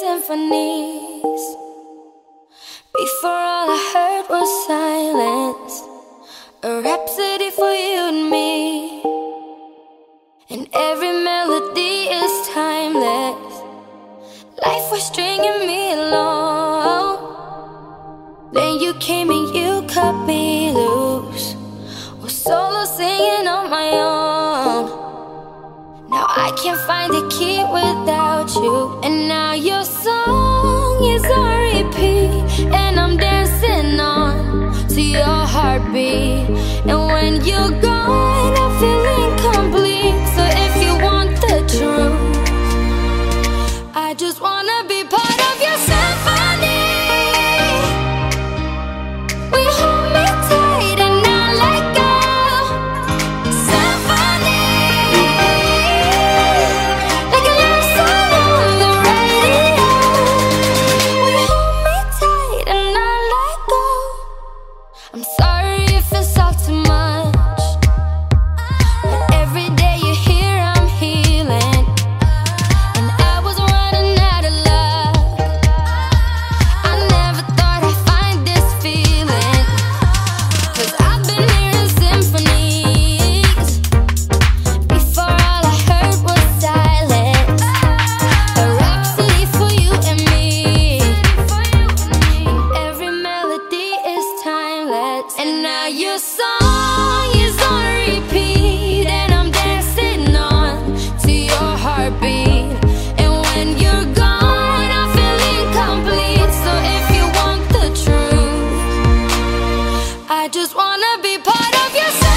symphonies. Before all I heard was silence, a rhapsody for you and me. And every melody is timeless. Life was stringing me along. Then you came and you cut me loose. Was solo singing on my own. I can't find the key without you. And now your song is on repeat. And I'm dancing on to your heartbeat. And when you're gone, I feel incomplete. So if you want the truth, I just wanna be part of your wanna be part of your.